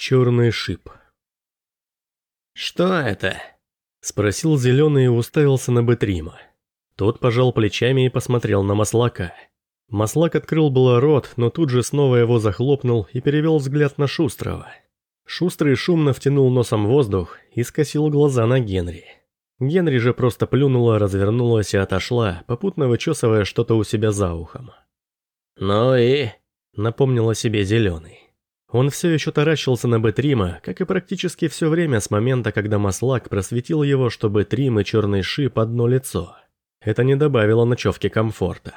Черный шип. «Что это?» – спросил Зеленый и уставился на Бетрима. Тот пожал плечами и посмотрел на Маслака. Маслак открыл было рот, но тут же снова его захлопнул и перевел взгляд на Шустрого. Шустрый шумно втянул носом воздух и скосил глаза на Генри. Генри же просто плюнула, развернулась и отошла, попутно вычесывая что-то у себя за ухом. «Ну и?» – напомнил о себе Зеленый. Он все еще таращился на Бэтрима, как и практически все время с момента, когда Маслак просветил его, что Бэтрим и Черный Шип одно лицо. Это не добавило ночевке комфорта.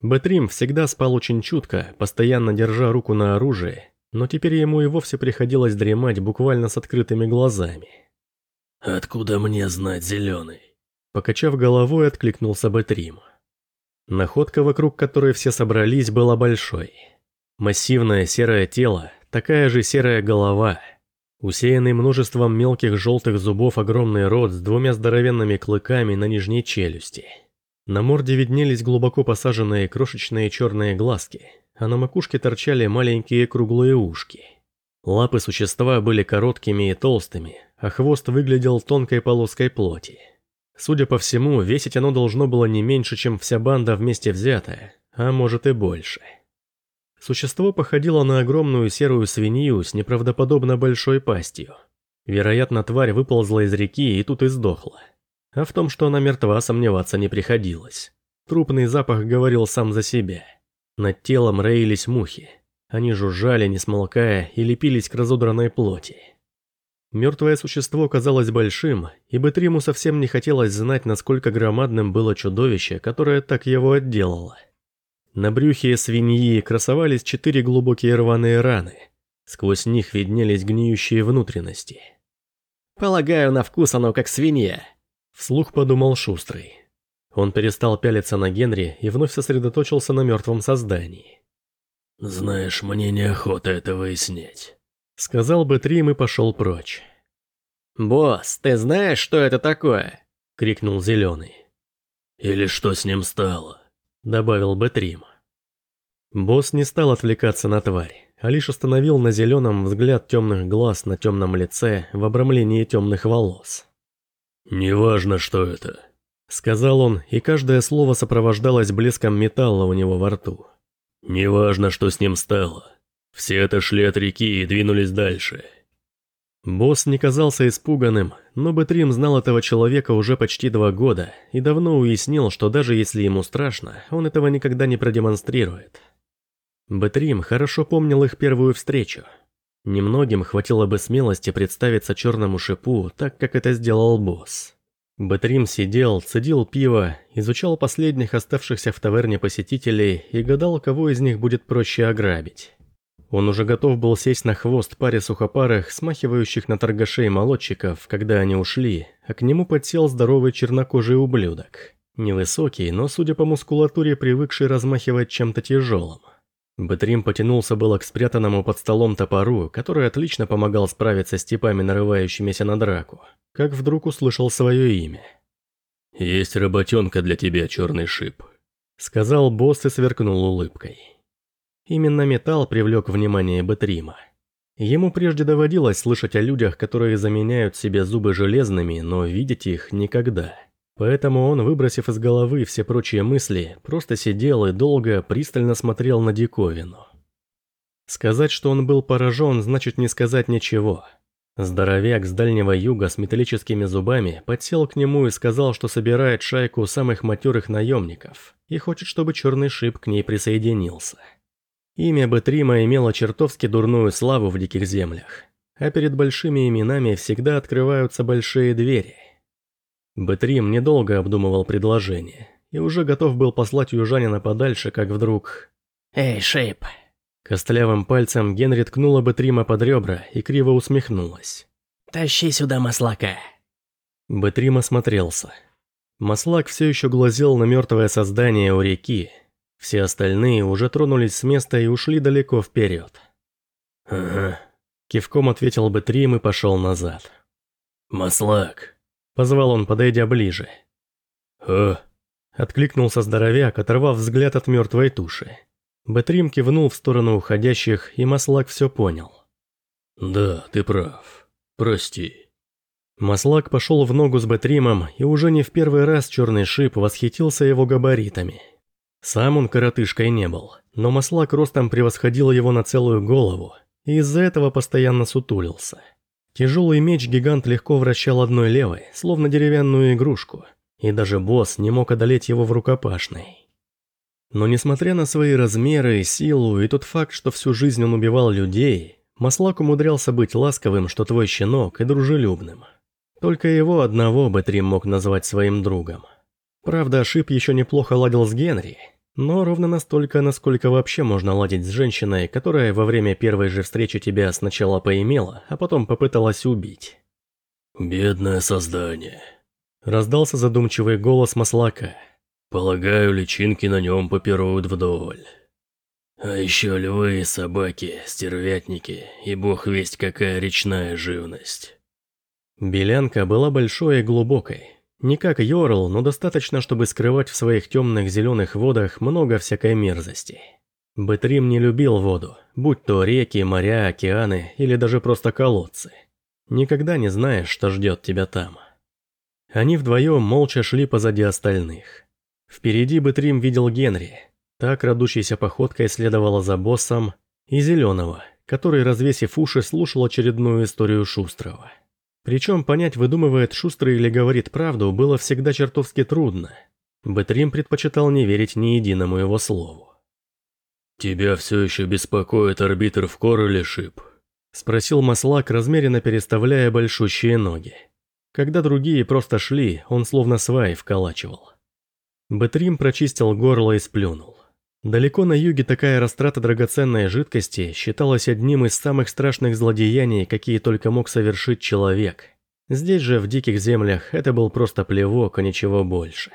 Бэтрим всегда спал очень чутко, постоянно держа руку на оружии, но теперь ему и вовсе приходилось дремать буквально с открытыми глазами. «Откуда мне знать, Зеленый?» Покачав головой, откликнулся Бэтрим. Находка, вокруг которой все собрались, была большой. Массивное серое тело, такая же серая голова. Усеянный множеством мелких желтых зубов огромный рот с двумя здоровенными клыками на нижней челюсти. На морде виднелись глубоко посаженные крошечные черные глазки, а на макушке торчали маленькие круглые ушки. Лапы существа были короткими и толстыми, а хвост выглядел тонкой полоской плоти. Судя по всему, весить оно должно было не меньше, чем вся банда вместе взятая, а может и больше. Существо походило на огромную серую свинью с неправдоподобно большой пастью. Вероятно, тварь выползла из реки и тут и сдохла. А в том, что она мертва, сомневаться не приходилось. Трупный запах говорил сам за себя. Над телом роились мухи. Они жужжали, не смолкая, и лепились к разодранной плоти. Мертвое существо казалось большим, и Бетриму совсем не хотелось знать, насколько громадным было чудовище, которое так его отделало. На брюхе свиньи красовались четыре глубокие рваные раны. Сквозь них виднелись гниющие внутренности. «Полагаю, на вкус оно как свинья», — вслух подумал Шустрый. Он перестал пялиться на Генри и вновь сосредоточился на мертвом создании. «Знаешь, мне неохота это выяснять», — сказал бы Трим и пошел прочь. «Босс, ты знаешь, что это такое?» — крикнул Зеленый. «Или что с ним стало?» — добавил Бэтрим. Босс не стал отвлекаться на тварь, а лишь остановил на зеленом взгляд темных глаз на темном лице в обрамлении темных волос. «Неважно, что это», — сказал он, и каждое слово сопровождалось блеском металла у него во рту. «Неважно, что с ним стало. Все отошли от реки и двинулись дальше. Босс не казался испуганным, но Бэтрим знал этого человека уже почти два года и давно уяснил, что даже если ему страшно, он этого никогда не продемонстрирует. Бэтрим хорошо помнил их первую встречу. Немногим хватило бы смелости представиться черному шипу, так как это сделал босс. Бэтрим сидел, цедил пиво, изучал последних оставшихся в таверне посетителей и гадал, кого из них будет проще ограбить. Он уже готов был сесть на хвост паре сухопарых, смахивающих на торгашей молодчиков, когда они ушли, а к нему подсел здоровый чернокожий ублюдок. Невысокий, но, судя по мускулатуре, привыкший размахивать чем-то тяжелым. Бэтрим потянулся было к спрятанному под столом топору, который отлично помогал справиться с типами, нарывающимися на драку, как вдруг услышал свое имя. «Есть работенка для тебя, черный шип», — сказал босс и сверкнул улыбкой. Именно металл привлек внимание Бетрима. Ему прежде доводилось слышать о людях, которые заменяют себе зубы железными, но видеть их никогда. Поэтому он, выбросив из головы все прочие мысли, просто сидел и долго, пристально смотрел на диковину. Сказать, что он был поражен, значит не сказать ничего. Здоровяк с Дальнего Юга с металлическими зубами подсел к нему и сказал, что собирает шайку самых матерых наемников и хочет, чтобы черный шип к ней присоединился. Имя Бетрима имело чертовски дурную славу в диких землях, а перед большими именами всегда открываются большие двери. Бетрим недолго обдумывал предложение и уже готов был послать южанина подальше, как вдруг... «Эй, Шейп!» Костлявым пальцем Генри ткнула Бетрима под ребра и криво усмехнулась. «Тащи сюда маслака!» Бетрим осмотрелся. Маслак все еще глазел на мертвое создание у реки, все остальные уже тронулись с места и ушли далеко вперед. «Ага», — кивком ответил бы Трим и пошел назад. «Маслак», — позвал он, подойдя ближе. «О», — откликнулся здоровяк, оторвав взгляд от мертвой туши. Бэтрим кивнул в сторону уходящих, и Маслак все понял. Да, ты прав. Прости. Маслак пошел в ногу с Бэтримом, и уже не в первый раз черный шип восхитился его габаритами. Сам он коротышкой не был, но Маслак ростом превосходил его на целую голову, и из-за этого постоянно сутулился. Тяжелый меч гигант легко вращал одной левой, словно деревянную игрушку, и даже босс не мог одолеть его в рукопашной. Но несмотря на свои размеры, силу и тот факт, что всю жизнь он убивал людей, Маслак умудрялся быть ласковым, что твой щенок, и дружелюбным – только его одного Бэтрим мог назвать своим другом. Правда, Шип еще неплохо ладил с Генри, но ровно настолько, насколько вообще можно ладить с женщиной, которая во время первой же встречи тебя сначала поимела, а потом попыталась убить. «Бедное создание», — раздался задумчивый голос Маслака. «Полагаю, личинки на нем попируют вдоволь. А еще львы, собаки, стервятники и бог весть какая речная живность». Белянка была большой и глубокой. Не как Йорл, но достаточно, чтобы скрывать в своих темных зеленых водах много всякой мерзости. Бэтрим не любил воду, будь то реки, моря, океаны или даже просто колодцы. Никогда не знаешь, что ждет тебя там. Они вдвоем молча шли позади остальных. Впереди Бэтрим видел Генри. Так, крадущейся походкой следовала за боссом, и Зеленого, который, развесив уши, слушал очередную историю Шустрого. Причем понять, выдумывает шустрый или говорит правду, было всегда чертовски трудно. Бэтрим предпочитал не верить ни единому его слову. «Тебя все еще беспокоит арбитр в Короле, Шип?» Спросил Маслак, размеренно переставляя большущие ноги. Когда другие просто шли, он словно сваи вколачивал. Бэтрим прочистил горло и сплюнул. Далеко на юге такая растрата драгоценной жидкости считалась одним из самых страшных злодеяний, какие только мог совершить человек. Здесь же, в диких землях, это был просто плевок, а ничего больше.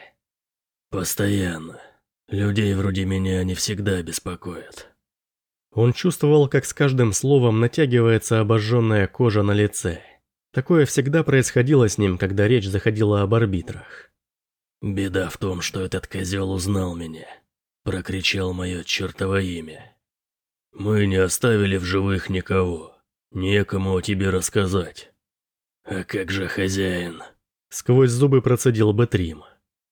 «Постоянно. Людей вроде меня не всегда беспокоят». Он чувствовал, как с каждым словом натягивается обожженная кожа на лице. Такое всегда происходило с ним, когда речь заходила об арбитрах. «Беда в том, что этот козел узнал меня» прокричал мое чертово имя. Мы не оставили в живых никого. Некому о тебе рассказать. А как же хозяин? Сквозь зубы процедил Бэтрим.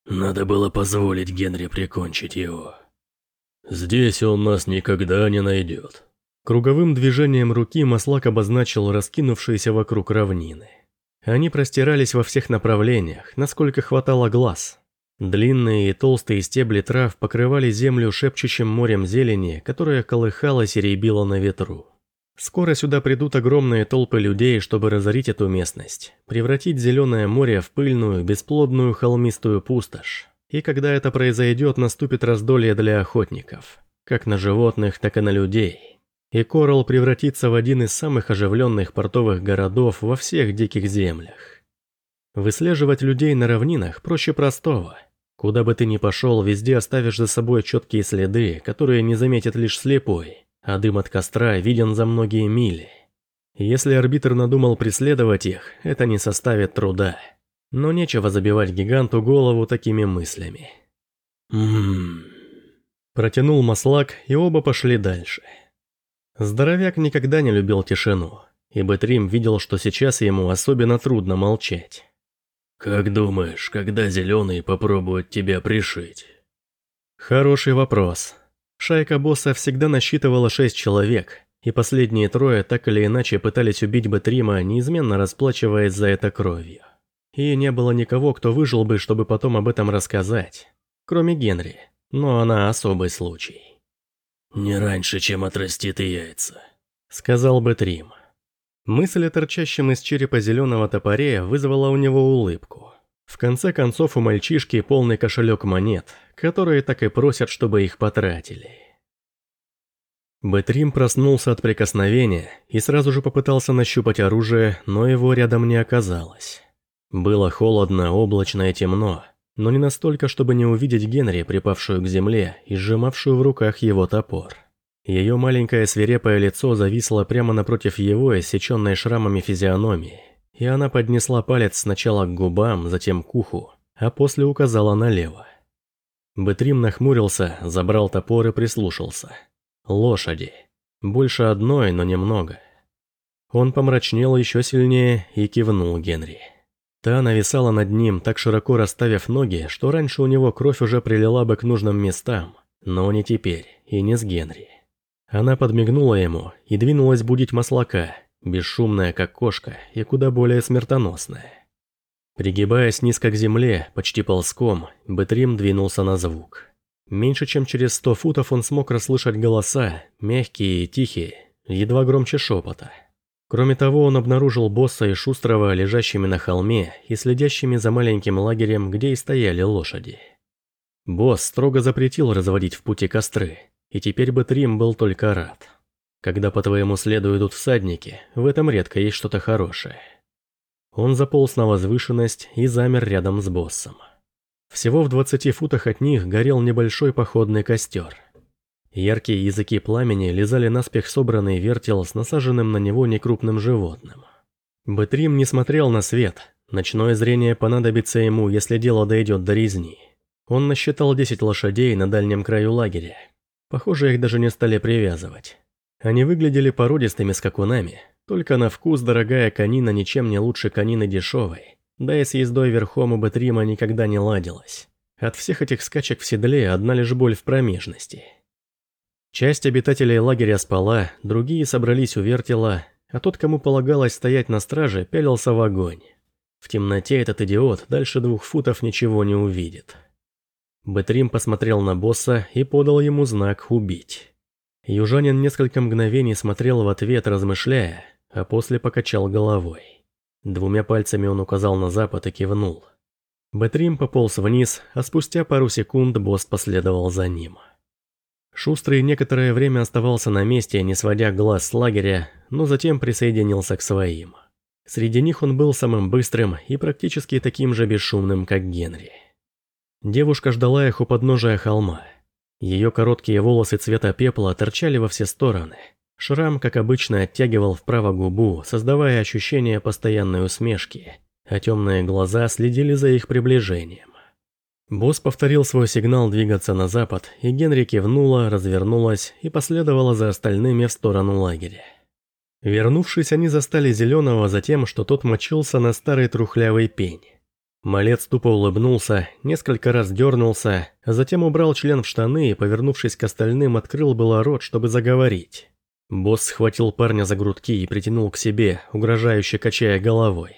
Надо было позволить Генри прикончить его. Здесь он нас никогда не найдет. Круговым движением руки Маслак обозначил раскинувшиеся вокруг равнины. Они простирались во всех направлениях, насколько хватало глаз, Длинные и толстые стебли трав покрывали землю шепчущим морем зелени, которая колыхалась и рябила на ветру. Скоро сюда придут огромные толпы людей, чтобы разорить эту местность, превратить зеленое море в пыльную, бесплодную холмистую пустошь. И когда это произойдет, наступит раздолье для охотников, как на животных, так и на людей. И Коралл превратится в один из самых оживленных портовых городов во всех диких землях. Выслеживать людей на равнинах проще простого – Куда бы ты ни пошел, везде оставишь за собой четкие следы, которые не заметит лишь слепой, а дым от костра виден за многие мили. Если арбитр надумал преследовать их, это не составит труда. Но нечего забивать гиганту голову такими мыслями. Ммм... Протянул маслак, и оба пошли дальше. Здоровяк никогда не любил тишину, и Бэтрим видел, что сейчас ему особенно трудно молчать. «Как думаешь, когда зеленые попробуют тебя пришить?» Хороший вопрос. Шайка босса всегда насчитывала шесть человек, и последние трое так или иначе пытались убить Бэтрима, неизменно расплачиваясь за это кровью. И не было никого, кто выжил бы, чтобы потом об этом рассказать. Кроме Генри, но она особый случай. «Не раньше, чем отрастит яйца», — сказал Бэтрим. Мысль о торчащем из черепа зеленого топоре вызвала у него улыбку. В конце концов, у мальчишки полный кошелек монет, которые так и просят, чтобы их потратили. Бэтрим проснулся от прикосновения и сразу же попытался нащупать оружие, но его рядом не оказалось. Было холодно, облачно и темно, но не настолько, чтобы не увидеть Генри, припавшую к земле и сжимавшую в руках его топор. Ее маленькое свирепое лицо зависло прямо напротив его иссеченной шрамами физиономии, и она поднесла палец сначала к губам, затем к уху, а после указала налево. Бэтрим нахмурился, забрал топор и прислушался. Лошади. Больше одной, но немного. Он помрачнел еще сильнее и кивнул Генри. Та нависала над ним, так широко расставив ноги, что раньше у него кровь уже прилила бы к нужным местам, но не теперь, и не с Генри. Она подмигнула ему и двинулась будить маслака, бесшумная как кошка и куда более смертоносная. Пригибаясь низко к земле, почти ползком, Бэтрим двинулся на звук. Меньше чем через сто футов он смог расслышать голоса, мягкие и тихие, едва громче шепота. Кроме того, он обнаружил босса и Шустрого лежащими на холме и следящими за маленьким лагерем, где и стояли лошади. Босс строго запретил разводить в пути костры, и теперь бы Трим был только рад. Когда по твоему следу идут всадники, в этом редко есть что-то хорошее. Он заполз на возвышенность и замер рядом с боссом. Всего в 20 футах от них горел небольшой походный костер – Яркие языки пламени лизали наспех собранный вертел с насаженным на него некрупным животным. Бэтрим не смотрел на свет, ночное зрение понадобится ему, если дело дойдет до резни. Он насчитал 10 лошадей на дальнем краю лагеря. Похоже, их даже не стали привязывать. Они выглядели породистыми скакунами, только на вкус дорогая конина ничем не лучше конины дешевой, да и с ездой верхом у Бэтрима никогда не ладилась. От всех этих скачек в седле одна лишь боль в промежности – Часть обитателей лагеря спала, другие собрались у вертела, а тот, кому полагалось стоять на страже, пялился в огонь. В темноте этот идиот дальше двух футов ничего не увидит. Бэтрим посмотрел на босса и подал ему знак «Убить». Южанин несколько мгновений смотрел в ответ, размышляя, а после покачал головой. Двумя пальцами он указал на запад и кивнул. Бэтрим пополз вниз, а спустя пару секунд босс последовал за ним. Шустрый некоторое время оставался на месте, не сводя глаз с лагеря, но затем присоединился к своим. Среди них он был самым быстрым и практически таким же бесшумным, как Генри. Девушка ждала их у подножия холма. Ее короткие волосы цвета пепла торчали во все стороны. Шрам, как обычно, оттягивал вправо губу, создавая ощущение постоянной усмешки, а темные глаза следили за их приближением. Босс повторил свой сигнал двигаться на запад, и Генри кивнула, развернулась и последовала за остальными в сторону лагеря. Вернувшись, они застали Зеленого за тем, что тот мочился на старый трухлявый пень. Малец тупо улыбнулся, несколько раз дернулся, затем убрал член в штаны и, повернувшись к остальным, открыл было рот, чтобы заговорить. Босс схватил парня за грудки и притянул к себе, угрожающе качая головой.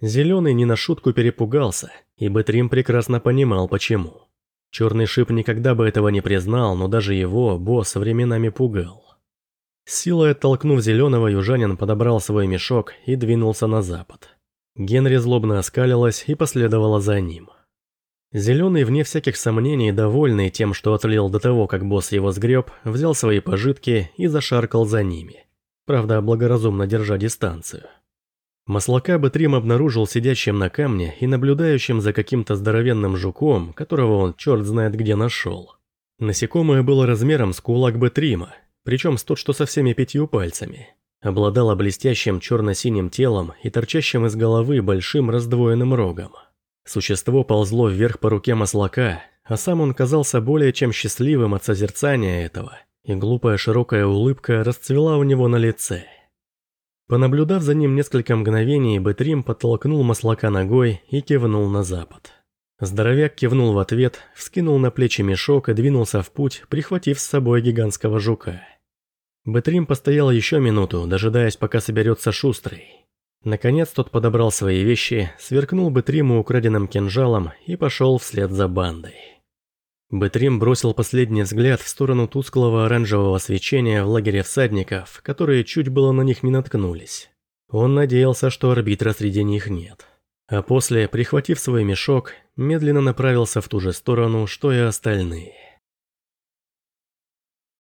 Зеленый не на шутку перепугался, и Бэтрим прекрасно понимал, почему. Черный шип никогда бы этого не признал, но даже его босс временами пугал. силой оттолкнув Зеленого, южанин подобрал свой мешок и двинулся на запад. Генри злобно оскалилась и последовала за ним. Зеленый, вне всяких сомнений, довольный тем, что отлил до того, как босс его сгреб, взял свои пожитки и зашаркал за ними. Правда, благоразумно держа дистанцию. Маслака Бэтрим обнаружил сидящим на камне и наблюдающим за каким-то здоровенным жуком, которого он черт знает где нашел. Насекомое было размером с кулак Бэтрима, причем с тот, что со всеми пятью пальцами. Обладало блестящим черно-синим телом и торчащим из головы большим раздвоенным рогом. Существо ползло вверх по руке маслака, а сам он казался более чем счастливым от созерцания этого, и глупая широкая улыбка расцвела у него на лице – Понаблюдав за ним несколько мгновений, Бэтрим подтолкнул маслака ногой и кивнул на запад. Здоровяк кивнул в ответ, вскинул на плечи мешок и двинулся в путь, прихватив с собой гигантского жука. Бэтрим постоял еще минуту, дожидаясь, пока соберется шустрый. Наконец тот подобрал свои вещи, сверкнул Бэтриму украденным кинжалом и пошел вслед за бандой. Бэтрим бросил последний взгляд в сторону тусклого оранжевого свечения в лагере всадников, которые чуть было на них не наткнулись. Он надеялся, что арбитра среди них нет. А после, прихватив свой мешок, медленно направился в ту же сторону, что и остальные.